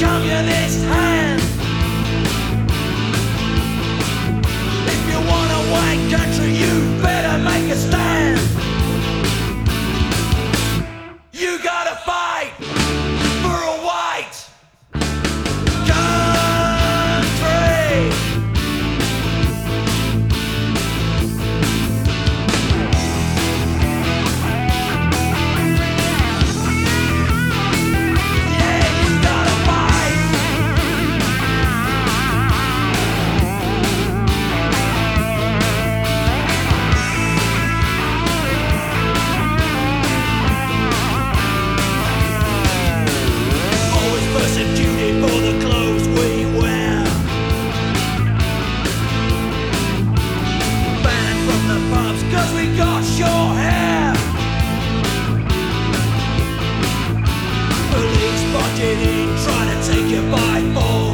communist hand. Trying to take you by force.